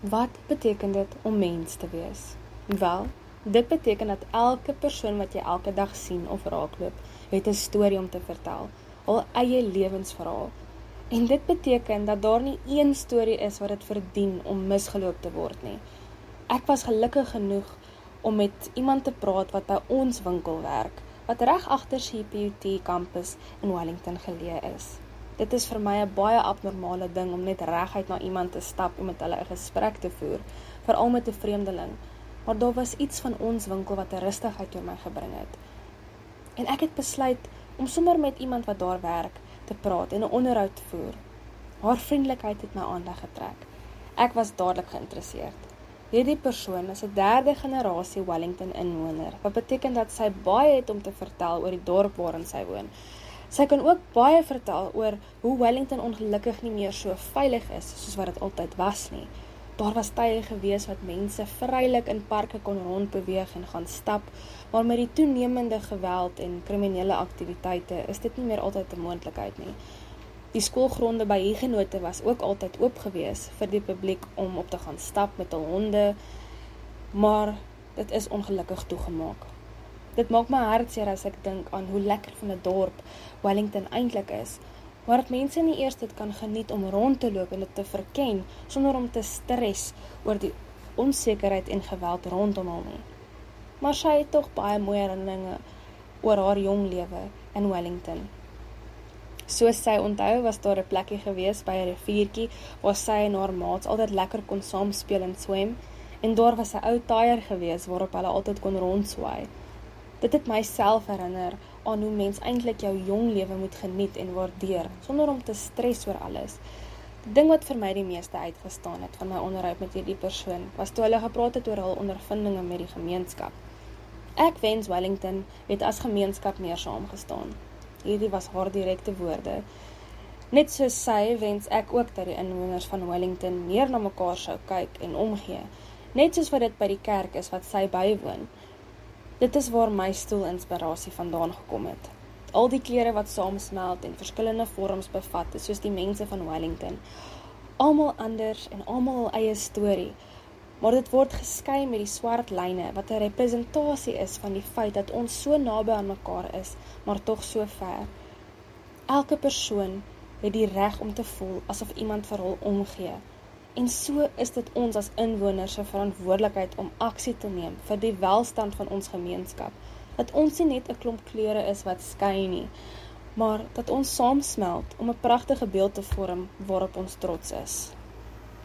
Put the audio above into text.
Wat beteken dit om mens te wees? Wel, dit beteken dat elke persoon wat jy elke dag sien of raakloop, het 'n storie om te vertel, hul eie lewensverhaal. En dit beteken dat daar nie een storie is wat dit verdien om misgeloop te word nie. Ek was gelukkig genoeg om met iemand te praat wat by ons winkel werk, wat reg agter CPUT kampus in Wellington geleë is. Dit is vir my 'n baie abnormale ding om net reguit na iemand te stap en met hulle 'n gesprek te voer, veral met 'n vreemdeling. Maar daar was iets van ons winkel wat 'n rustigheid oor my gebring het. En ek het besluit om sommer met iemand wat daar werk te praat en 'n onderhoud te voer. Haar vriendelikheid het my aandag getrek. Ek was dadelik geïnteresseerd. Hierdie persoon is 'n derde generasie Wellington inwoner, wat beteken dat sy baie het om te vertel oor die dorp waarin sy woon. Sy kan ook baie vertel oor hoe Wellington ongelukkig nie meer so veilig is soos wat dit altyd was nie. Daar was tye gewees wat mense vrylik in parke kon rondbeweeg en gaan stap, maar met die toenemende geweld en kriminele aktiwiteite is dit nie meer altyd 'n moontlikheid nie. Die skoolgronde by Huguenote was ook altyd oop gewees vir die publiek om op te gaan stap met hul honde, maar dit is ongelukkig toegemaak. Dit maak my hartseer as ek dink aan hoe lekker van 'n dorp Wellington eintlik is, waar dit mense nie eers dit kan geniet om rond te loop en dit te verken sonder om te stres oor die onsekerheid en geweld rondom hom nie. Maar sy het tog baie mooi herinneringe oor haar jong lewe in Wellington. Soos sy onthou, was daar 'n plekkie gewees by 'n riviertjie waar sy en haar maats altyd lekker kon saam speel en swem, en daar was 'n ou taier gewees waarop hulle altyd kon rondswaai. Dit het myself herinner aan hoe mens eintlik jou jong lewe moet geniet en waardeer sonder om te stres oor alles. Die ding wat vir my die meeste uitgestaan het van my onderhoud met hierdie persoon was toe hulle gepraat het oor hul ondervindinge met die gemeenskap. Ek wens Wellington het as gemeenskap meer saamgestaan. Hierdie was haar direkte woorde. Net soos sy wens ek ook dat die inwoners van Wellington meer na mekaar sou kyk en omgee, net soos wat dit by die kerk is wat sy bywoon. Dit is waar my stoel inspirasie vandaan gekom het. Al die kleure wat saamsmelt en verskillende vorms bevat, soos die mense van Wellington. Almal anders en almal hul eie storie. Maar dit word geskei met die swart lyne wat 'n representasie is van die feit dat ons so naby aan mekaar is, maar tog so ver. Elke persoon het die reg om te voel asof iemand vir hul omgee. En so is dit ons as inwoners se verantwoordelikheid om aksie te neem vir die welstand van ons gemeenskap. Dat ons nie net 'n klomp kleure is wat skyn nie, maar dat ons saamsmelt om 'n pragtige beeld te vorm waarop ons trots is.